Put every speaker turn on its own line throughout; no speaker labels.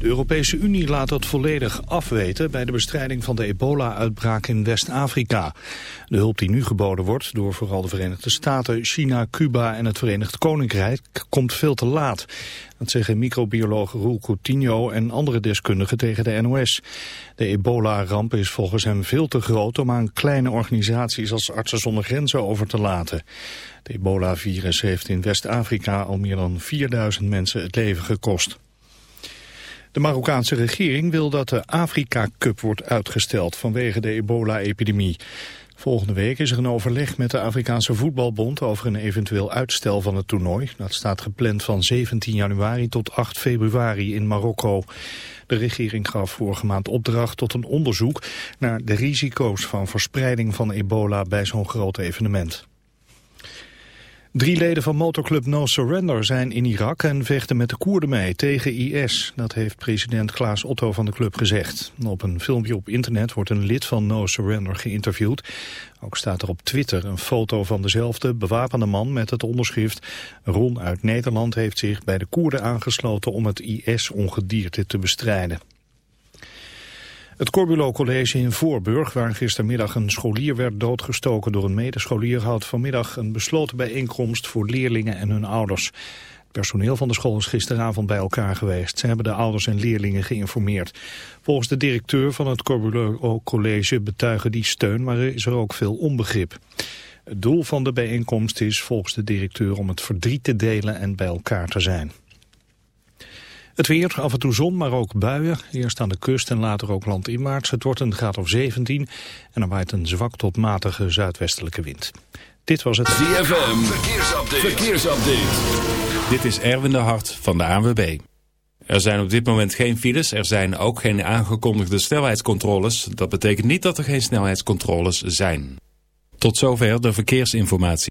De Europese Unie laat het volledig afweten bij de bestrijding van de ebola-uitbraak in West-Afrika. De hulp die nu geboden wordt door vooral de Verenigde Staten, China, Cuba en het Verenigd Koninkrijk komt veel te laat. Dat zeggen microbioloog Roel Coutinho en andere deskundigen tegen de NOS. De ebola-ramp is volgens hem veel te groot om aan kleine organisaties als Artsen zonder Grenzen over te laten. Het ebola-virus heeft in West-Afrika al meer dan 4000 mensen het leven gekost. De Marokkaanse regering wil dat de Afrika Cup wordt uitgesteld vanwege de ebola-epidemie. Volgende week is er een overleg met de Afrikaanse Voetbalbond over een eventueel uitstel van het toernooi. Dat staat gepland van 17 januari tot 8 februari in Marokko. De regering gaf vorige maand opdracht tot een onderzoek naar de risico's van verspreiding van ebola bij zo'n groot evenement. Drie leden van motorclub No Surrender zijn in Irak en vechten met de Koerden mee tegen IS. Dat heeft president Klaas Otto van de club gezegd. Op een filmpje op internet wordt een lid van No Surrender geïnterviewd. Ook staat er op Twitter een foto van dezelfde bewapende man met het onderschrift... Ron uit Nederland heeft zich bij de Koerden aangesloten om het IS-ongedierte te bestrijden. Het Corbulo College in Voorburg, waar gistermiddag een scholier werd doodgestoken door een medescholier, houdt vanmiddag een besloten bijeenkomst voor leerlingen en hun ouders. Het personeel van de school is gisteravond bij elkaar geweest. Ze hebben de ouders en leerlingen geïnformeerd. Volgens de directeur van het Corbulo College betuigen die steun, maar er is er ook veel onbegrip. Het doel van de bijeenkomst is volgens de directeur om het verdriet te delen en bij elkaar te zijn. Het weer, af en toe zon, maar ook buien. Eerst aan de kust en later ook landinwaarts. Het wordt een graad of 17 en er waait een zwak tot matige zuidwestelijke wind. Dit was het
ZFM Verkeersupdate. Verkeersupdate.
Dit is Erwin de Hart van de ANWB. Er zijn op dit moment geen files. Er zijn ook geen aangekondigde snelheidscontroles. Dat betekent niet dat er geen snelheidscontroles zijn. Tot zover de verkeersinformatie.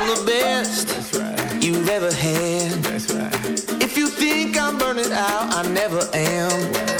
I'm the best right. you've ever had.
That's Right.
If you think I'm burning out, I never am.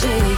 shake.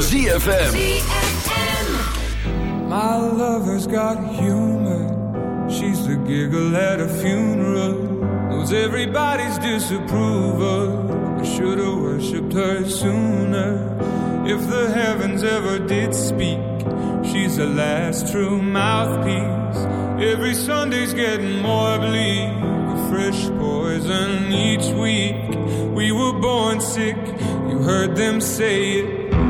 ZFM.
My lover's got humor. She's the giggle at a funeral. Knows everybody's disapproval. I should've worshipped her sooner. If the heavens ever did speak, she's the last true mouthpiece. Every Sunday's getting more bleak. A fresh poison each week. We were born sick. You heard them say it.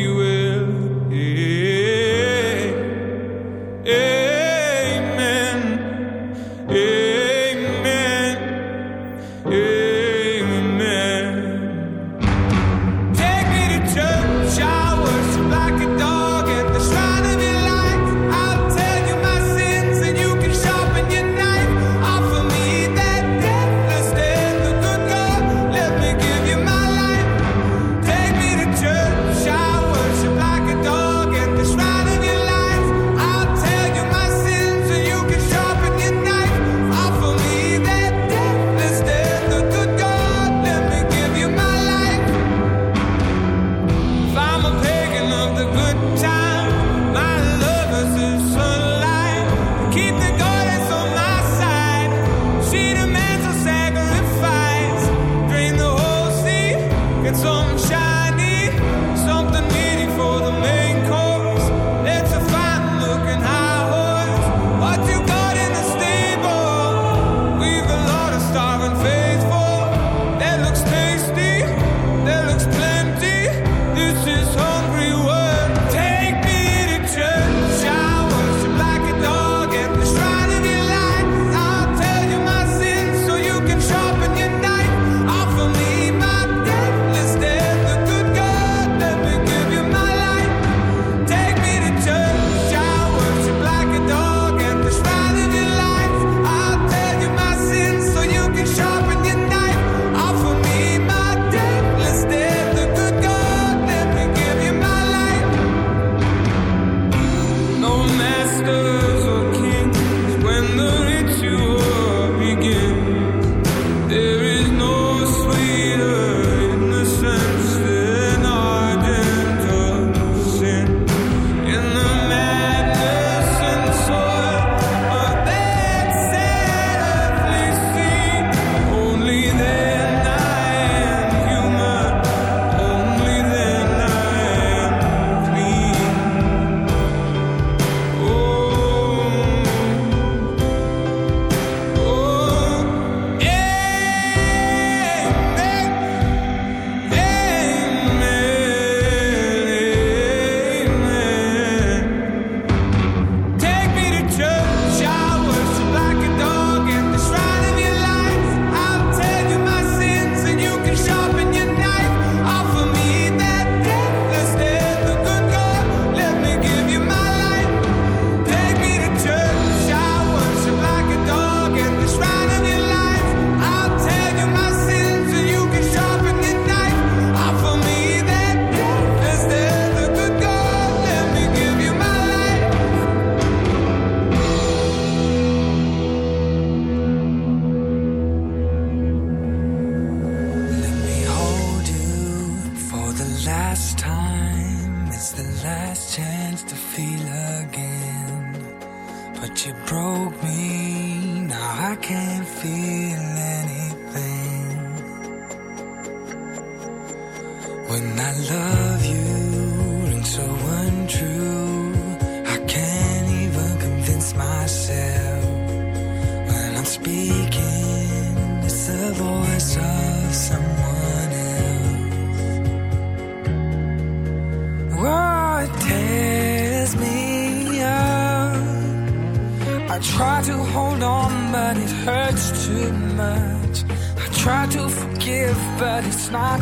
When I
love you rings so untrue, I can't even convince myself. When I'm speaking, it's the voice of someone else. What
oh, tears me up? I try to hold on, but it hurts too much. I try to forgive, but it's not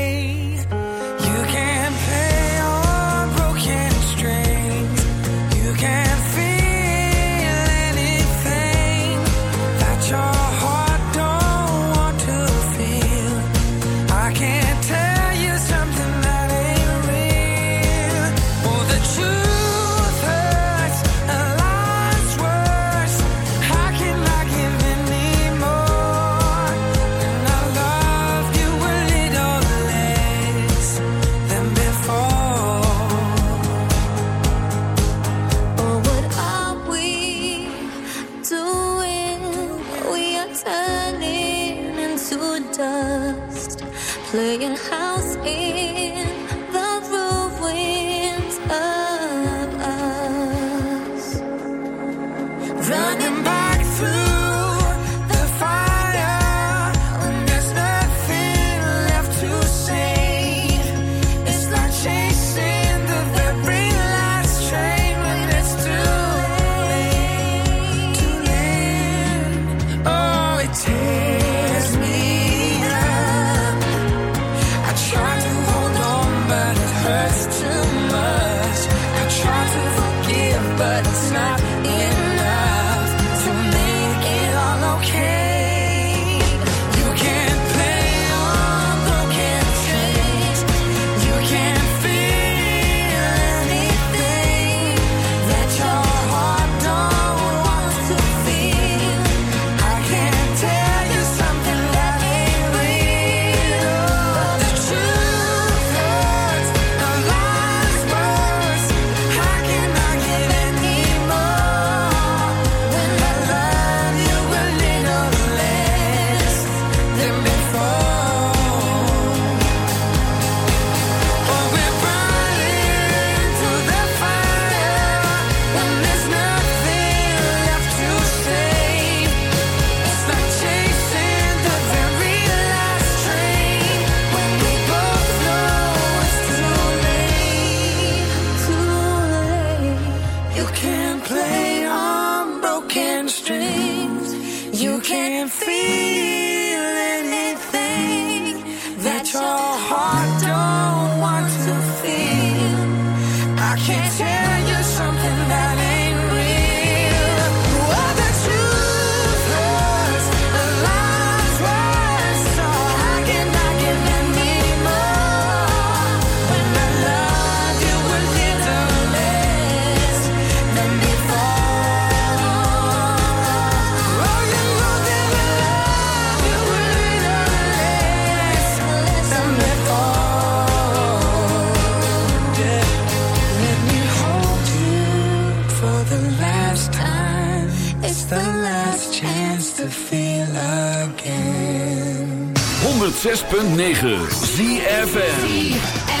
to feel again.
106.9
ZFN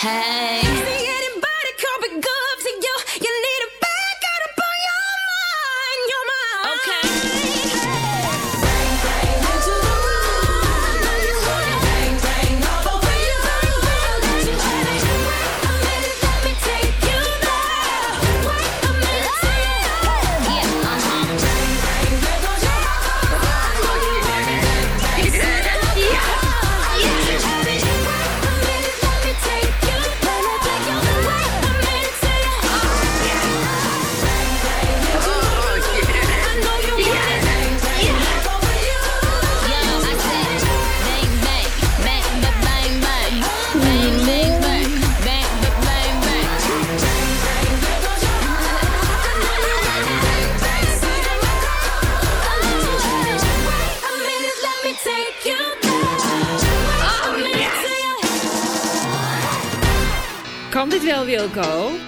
Hey.
Kan dit wel, Wilco?